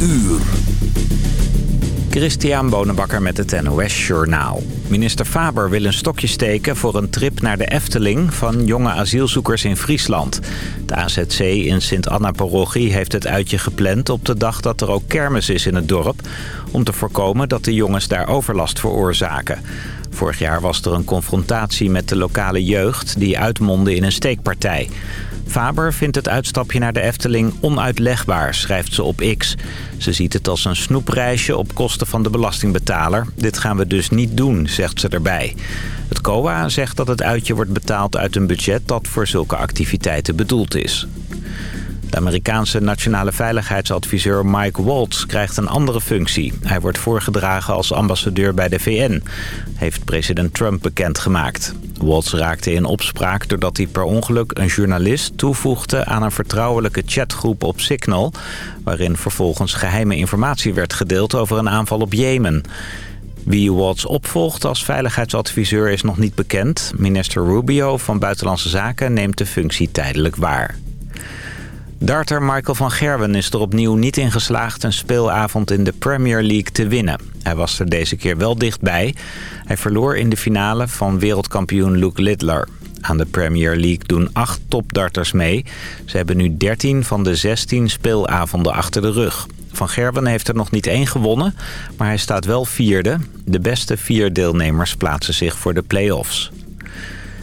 uur. Christian Bonenbakker met het NOS Journaal. Minister Faber wil een stokje steken voor een trip naar de Efteling... van jonge asielzoekers in Friesland. De AZC in Sint-Anna-parochie heeft het uitje gepland... op de dag dat er ook kermis is in het dorp... om te voorkomen dat de jongens daar overlast veroorzaken. Vorig jaar was er een confrontatie met de lokale jeugd... die uitmondde in een steekpartij. Faber vindt het uitstapje naar de Efteling onuitlegbaar, schrijft ze op X. Ze ziet het als een snoepreisje op kosten van de belastingbetaler. Dit gaan we dus niet doen, zegt ze erbij. Het COA zegt dat het uitje wordt betaald uit een budget dat voor zulke activiteiten bedoeld is. De Amerikaanse nationale veiligheidsadviseur Mike Waltz krijgt een andere functie. Hij wordt voorgedragen als ambassadeur bij de VN, heeft president Trump bekendgemaakt. Waltz raakte in opspraak doordat hij per ongeluk een journalist toevoegde aan een vertrouwelijke chatgroep op Signal... waarin vervolgens geheime informatie werd gedeeld over een aanval op Jemen. Wie Waltz opvolgt als veiligheidsadviseur is nog niet bekend. Minister Rubio van Buitenlandse Zaken neemt de functie tijdelijk waar. Darter Michael van Gerwen is er opnieuw niet in geslaagd een speelavond in de Premier League te winnen. Hij was er deze keer wel dichtbij. Hij verloor in de finale van wereldkampioen Luke Littler. Aan de Premier League doen acht topdarters mee. Ze hebben nu 13 van de 16 speelavonden achter de rug. Van Gerwen heeft er nog niet één gewonnen, maar hij staat wel vierde. De beste vier deelnemers plaatsen zich voor de play-offs.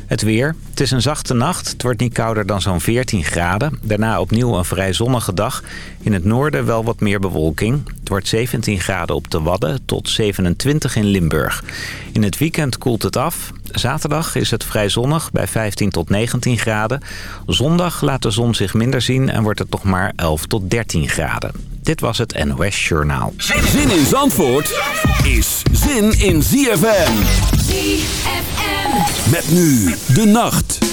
Het weer. Het is een zachte nacht. Het wordt niet kouder dan zo'n 14 graden. Daarna opnieuw een vrij zonnige dag. In het noorden wel wat meer bewolking. Het wordt 17 graden op de Wadden tot 27 in Limburg. In het weekend koelt het af. Zaterdag is het vrij zonnig bij 15 tot 19 graden. Zondag laat de zon zich minder zien en wordt het nog maar 11 tot 13 graden. Dit was het NOS Journaal. Zin in Zandvoort is zin in ZFM. ZFM. Met nu de nacht.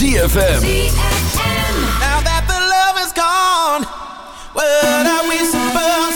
ZFM. Now that the love is gone, what are we supposed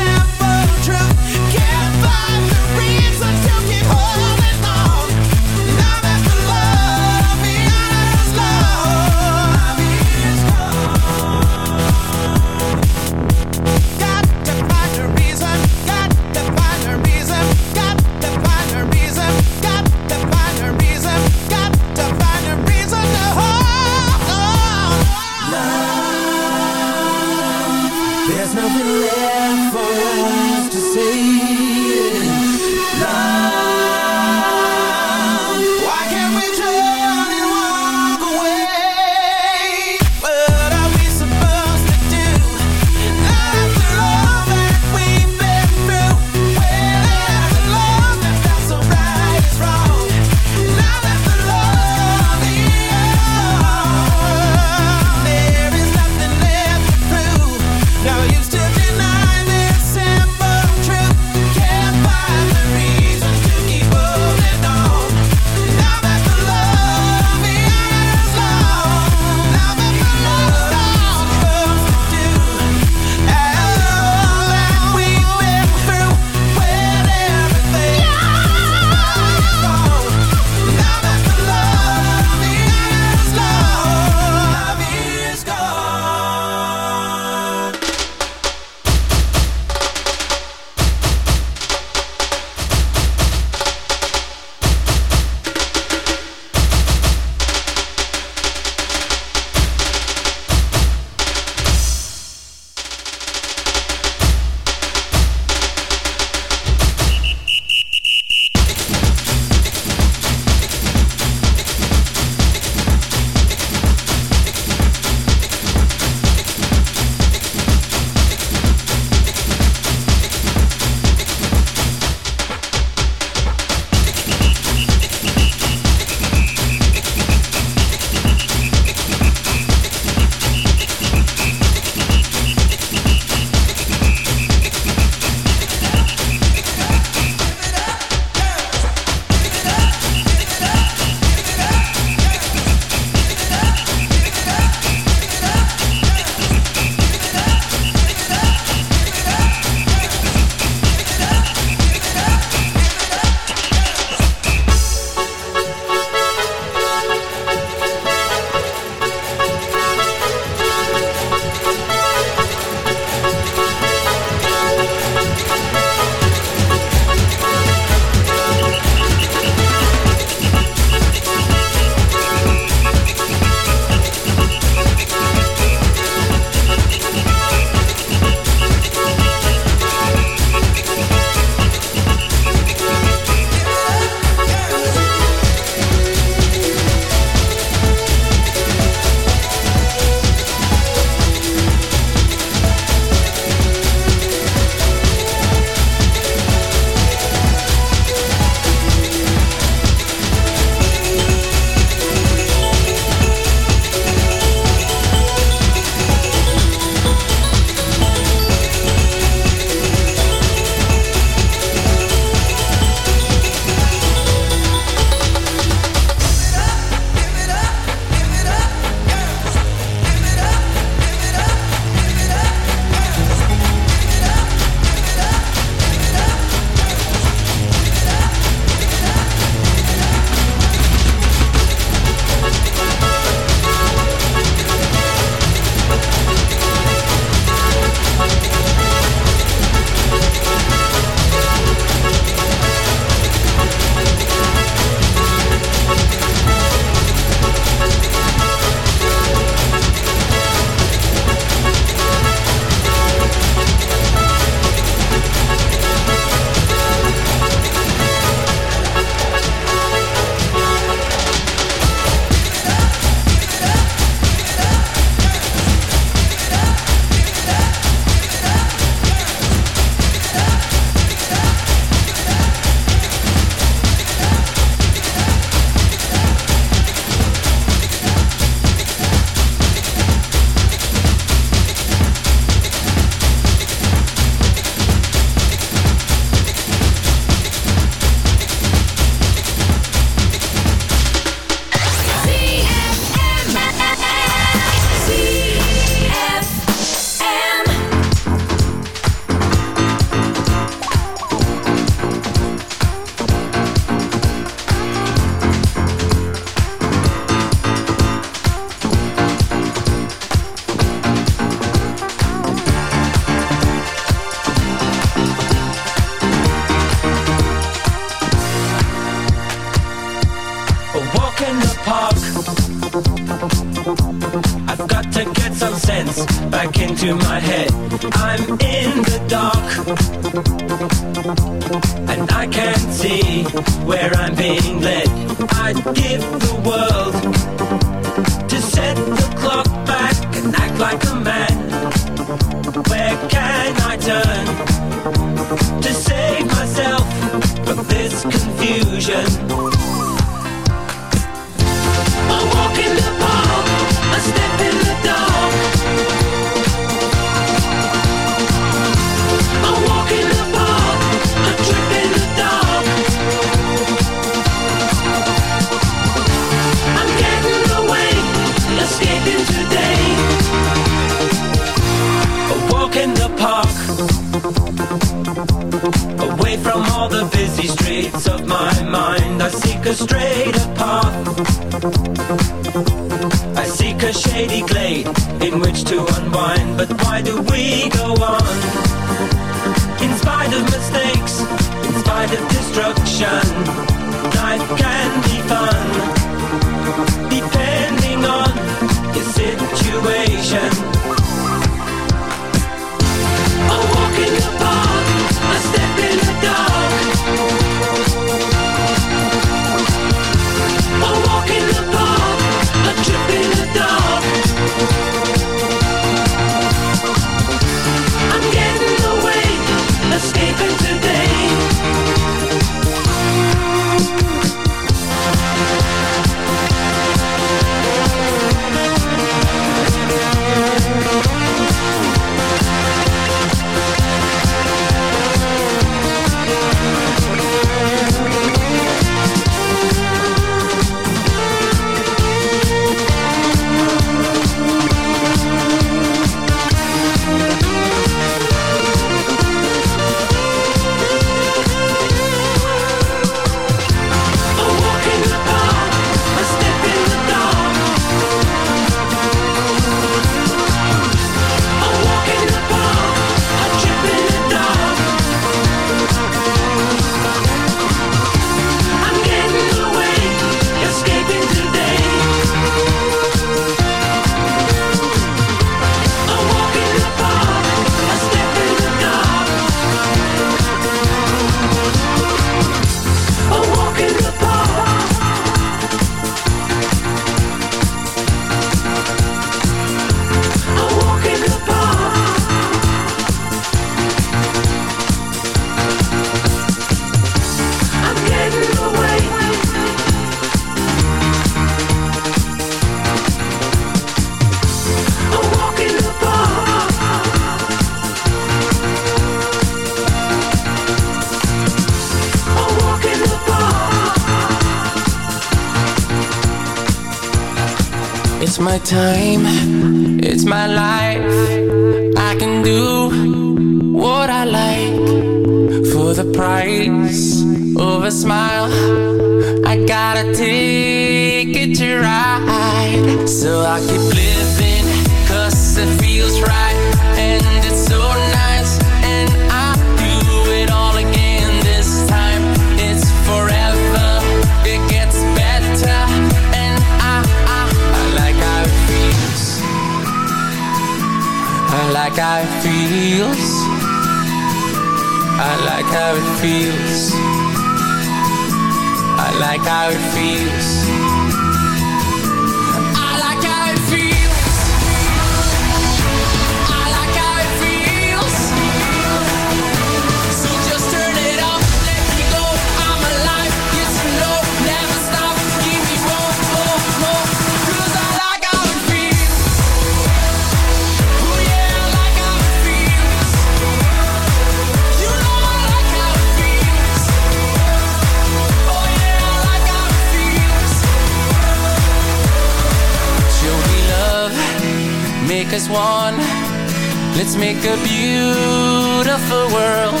make a beautiful world.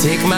Take my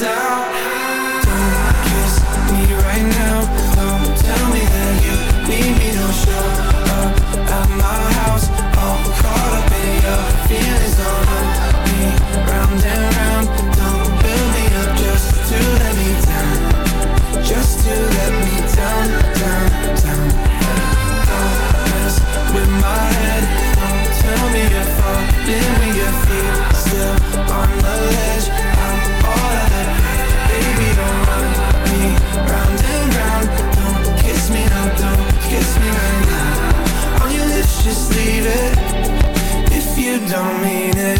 down. mean it.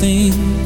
thing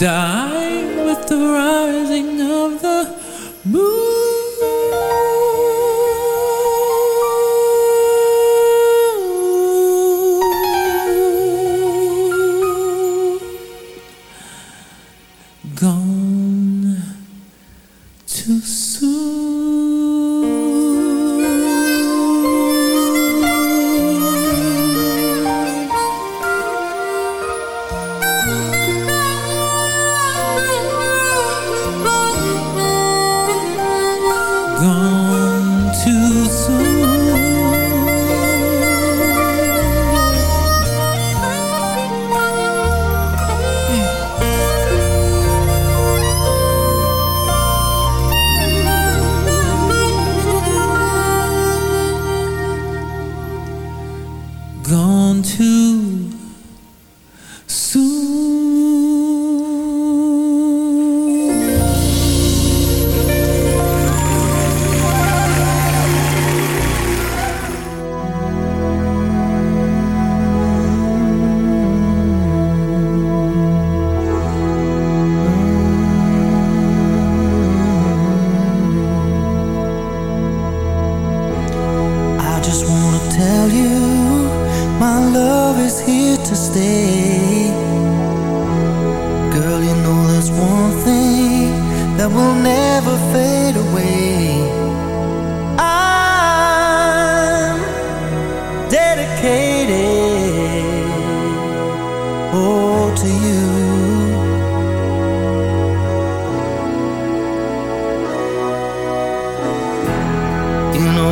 die with the rising of the moon.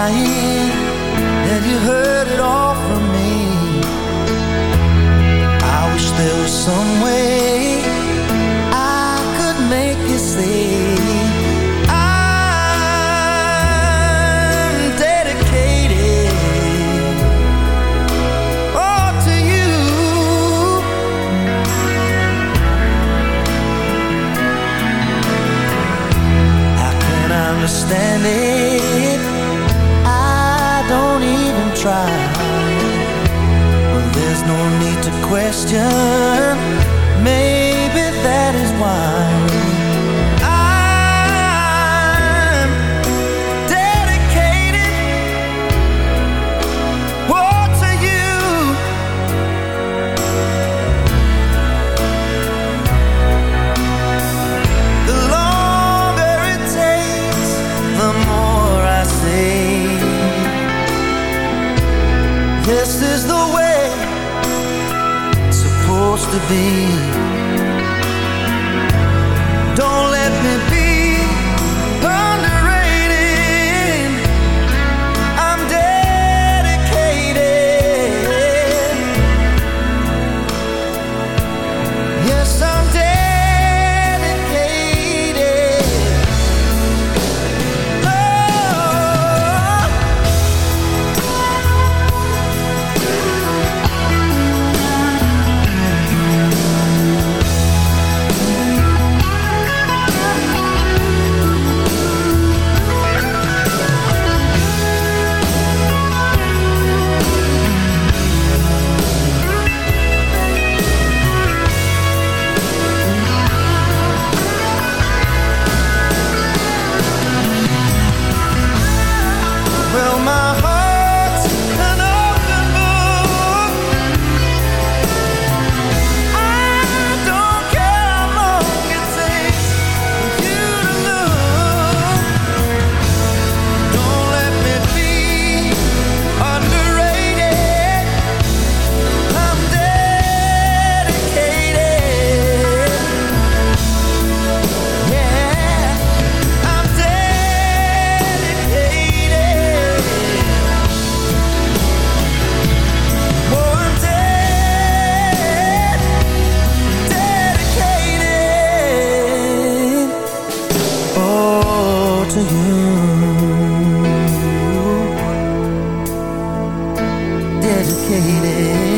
lying you heard it all from me? I wish there was some way I could make you see I'm dedicated oh, to you. can't understand it? question. be complicated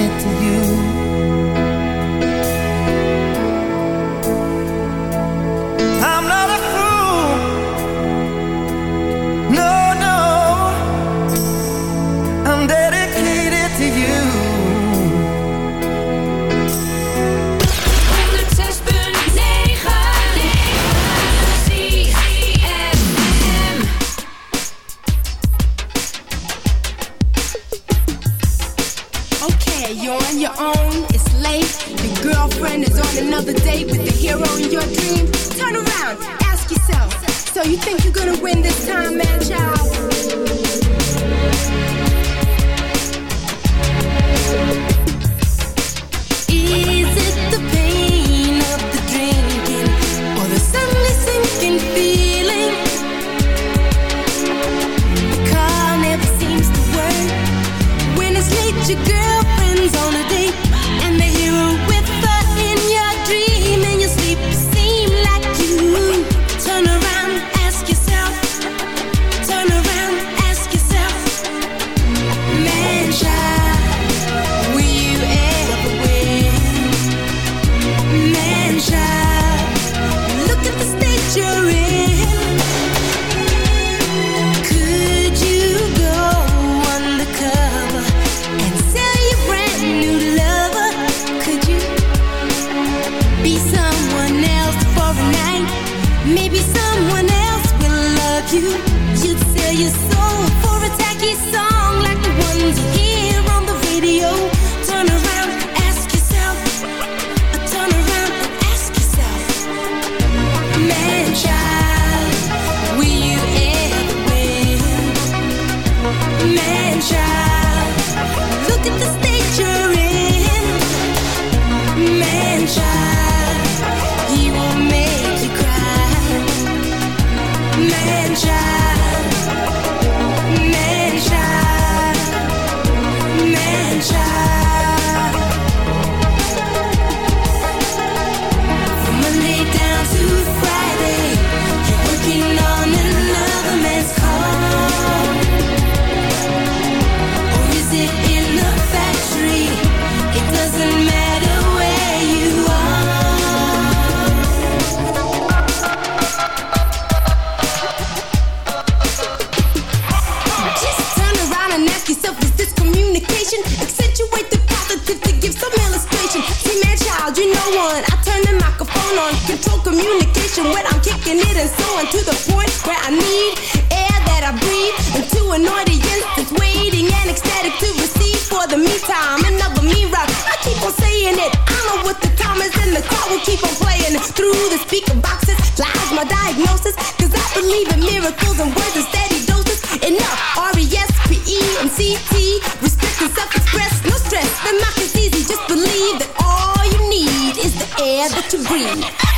speaker boxes. Lies my diagnosis, cause I believe in miracles and words and steady doses. Enough R-E-S-P-E-M-C-T. Respect and self-express, no stress. The knock is easy, just believe that all you need is the air that you breathe.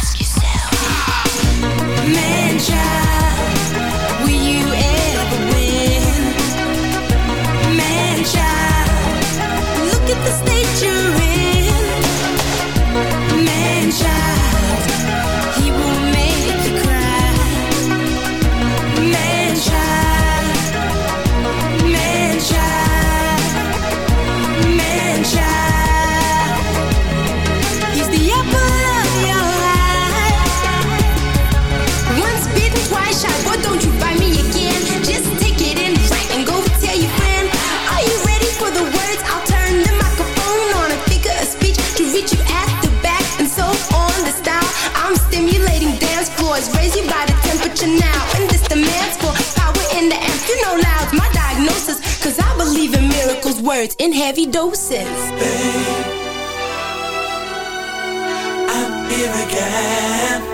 Words in heavy doses. I'm here again.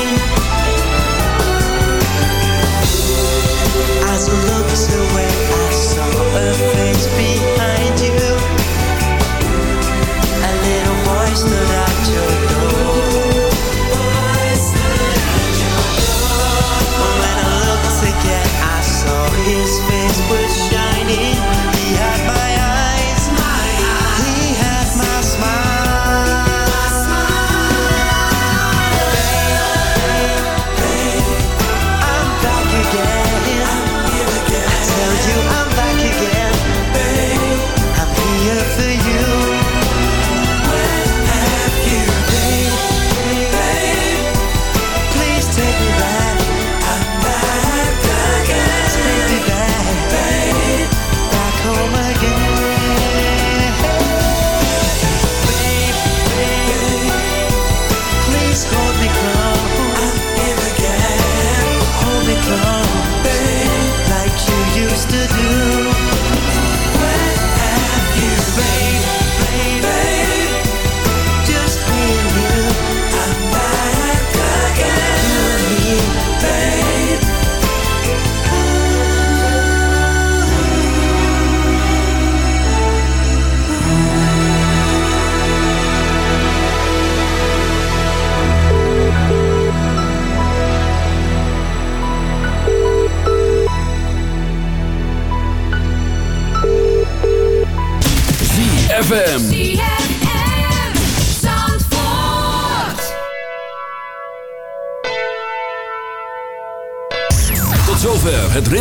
perfect